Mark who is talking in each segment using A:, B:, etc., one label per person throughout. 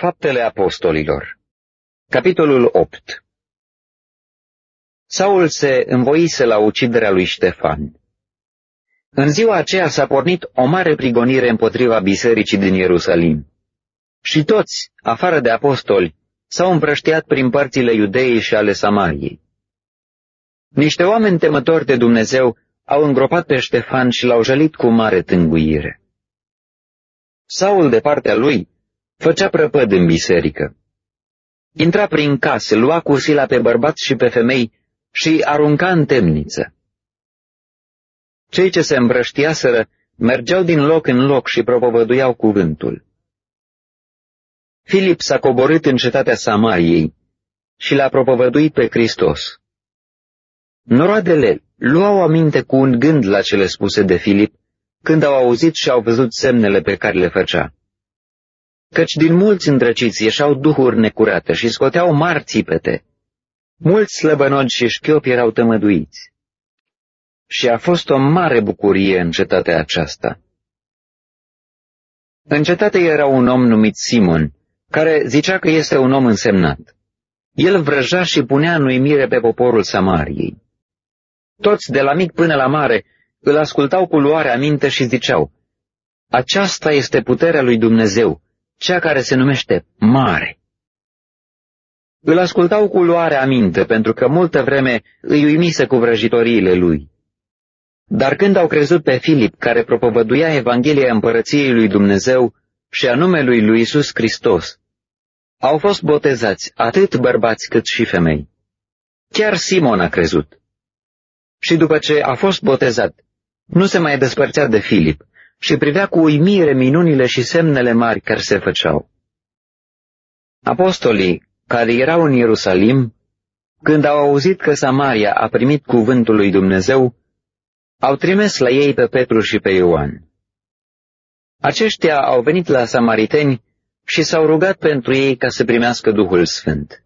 A: Faptele Apostolilor Capitolul 8 Saul se învoise la uciderea lui Ștefan. În ziua aceea s-a pornit o mare prigonire împotriva bisericii din Ierusalim. Și toți, afară de apostoli, s-au împrăștiat prin părțile Iudeii și ale Samariei. Niște oameni temători de Dumnezeu au îngropat pe Ștefan și l-au jălit cu mare tânguire. Saul, de partea lui, făcea prăpăd în biserică. Intra prin case, lua cu sila pe bărbați și pe femei și arunca în temniță. Cei ce se îmbrăștiaseră mergeau din loc în loc și propovăduiau cuvântul. Filip s-a coborât în cetatea Samariei și l-a propovăduit pe Hristos. Noroadele luau aminte cu un gând la cele spuse de Filip, când au auzit și au văzut semnele pe care le făcea. Căci din mulți îndrăciți ieșau duhuri necurate și scoteau mari țipete. Mulți slăbănogi și șchiopi erau tămăduiți. Și a fost o mare bucurie în cetatea aceasta. În cetate era un om numit Simon, care zicea că este un om însemnat. El vrăja și punea în uimire pe poporul Samariei. Toți, de la mic până la mare, îl ascultau cu luare aminte și ziceau, Aceasta este puterea lui Dumnezeu, cea care se numește mare. Îl ascultau cu luare aminte, pentru că multă vreme îi uimise cu vrăjitoriile lui. Dar când au crezut pe Filip, care propovăduia Evanghelia Împărăției lui Dumnezeu și a numelui lui Isus Hristos, au fost botezați atât bărbați cât și femei. Chiar Simon a crezut. Și după ce a fost botezat, nu se mai despărțea de Filip și privea cu uimire minunile și semnele mari care se făceau. Apostolii care erau în Ierusalim, când au auzit că Samaria a primit cuvântul lui Dumnezeu, au trimis la ei pe Petru și pe Ioan. Aceștia au venit la samariteni și s-au rugat pentru ei ca să primească Duhul Sfânt.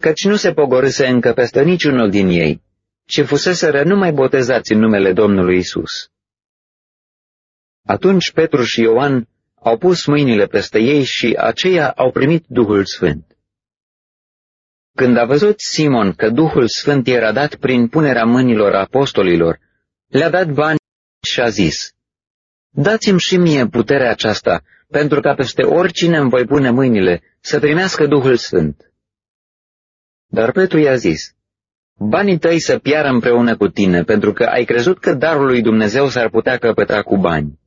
A: Căci nu se pogorâse încă peste niciunul din ei, ci fuseseră numai botezați în numele Domnului Isus. Atunci Petru și Ioan au pus mâinile peste ei și aceia au primit Duhul Sfânt. Când a văzut Simon că Duhul Sfânt era dat prin punerea mâinilor apostolilor, le-a dat bani și a zis, Dați-mi și mie puterea aceasta, pentru ca peste oricine îmi voi pune mâinile să primească Duhul Sfânt. Dar Petru i-a zis, Banii tăi să piară împreună cu tine, pentru că ai crezut că darul lui Dumnezeu s-ar putea căpăta cu bani.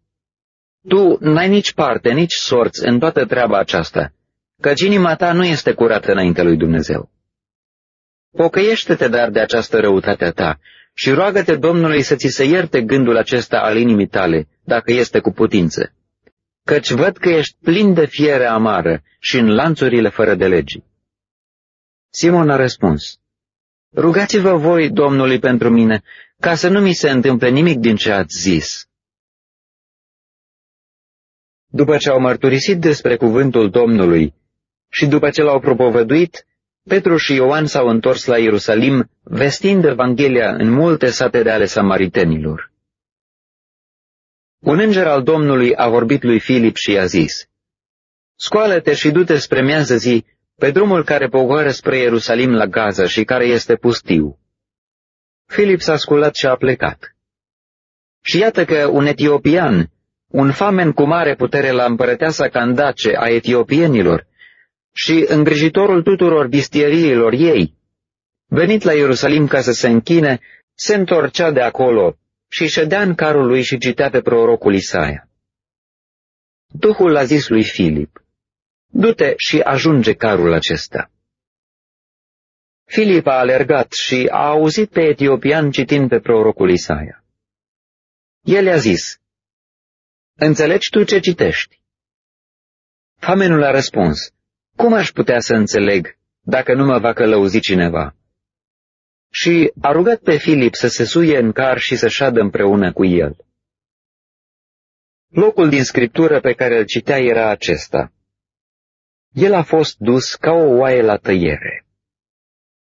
A: Tu n-ai nici parte, nici sorți în toată treaba aceasta, căci inima ta nu este curată înainte lui Dumnezeu. Pocăiește-te dar de această răutate a ta și roagă-te Domnului să ți se ierte gândul acesta al inimii tale, dacă este cu putință. Căci văd că ești plin de fiere amară și în lanțurile fără de legii. Simon a răspuns, Rugați-vă voi Domnului pentru mine, ca să nu mi se întâmple nimic din ce ați zis. După ce au mărturisit despre cuvântul Domnului și după ce l-au propovăduit, Petru și Ioan s-au întors la Ierusalim, vestind Evanghelia în multe sate de ale samaritenilor. Un înger al Domnului a vorbit lui Filip și i-a zis, Scoală-te și du-te spre miază zi pe drumul care pogoară spre Ierusalim la Gaza și care este pustiu. Filip s-a sculat și a plecat. Și iată că un etiopian, un famen cu mare putere la împărăteasa Candace a etiopienilor și îngrijitorul tuturor bistieriilor ei, venit la Ierusalim ca să se închine, se întorcea de acolo și ședea în carul lui și citea pe prorocul Isaia. Duhul a zis lui Filip, Du-te și ajunge carul acesta. Filip a alergat și a auzit pe etiopian citind pe prorocul Isaia. El i-a zis, Înțelegi tu ce citești? Famenul a răspuns, Cum aș putea să înțeleg dacă nu mă va călăuzi cineva? Și a rugat pe Filip să se suie în car și să șadă împreună cu el. Locul din scriptură pe care îl citea era acesta. El a fost dus ca o oaie la tăiere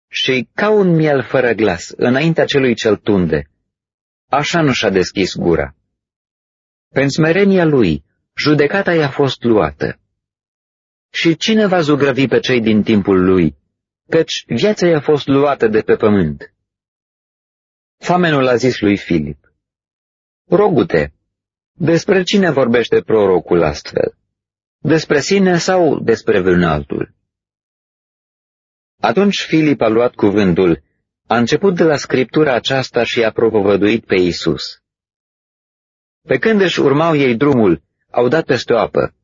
A: și ca un miel fără glas înaintea celui cel tunde. Așa nu și-a deschis gura. Pentru smerenia lui, judecata i-a fost luată. Și cine va zugrăvi pe cei din timpul lui? Căci viața i-a fost luată de pe pământ. Famenul a zis lui Filip, Rogute, despre cine vorbește prorocul astfel? Despre sine sau despre vreun altul? Atunci Filip a luat cuvântul, a început de la scriptura aceasta și a propovăduit pe Isus. Pe când își urmau ei drumul, au dat peste o apă.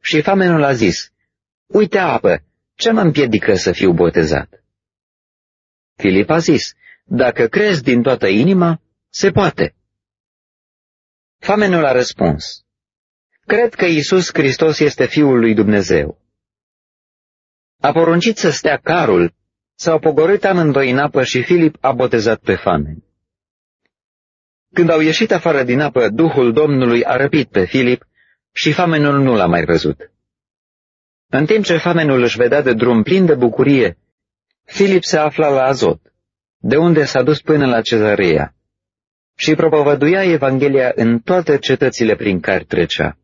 A: Și famenul a zis, Uite apă, ce mă împiedică să fiu botezat? Filip a zis, Dacă crezi din toată inima, se poate. Famenul a răspuns, Cred că Isus Hristos este Fiul lui Dumnezeu. A poruncit să stea carul, s-au pogorât amândoi în apă și Filip a botezat pe famen. Când au ieșit afară din apă, Duhul Domnului a răpit pe Filip și famenul nu l-a mai văzut. În timp ce famenul își vedea de drum plin de bucurie, Filip se afla la Azot, de unde s-a dus până la cezăreia, și propovăduia Evanghelia în toate cetățile prin care trecea.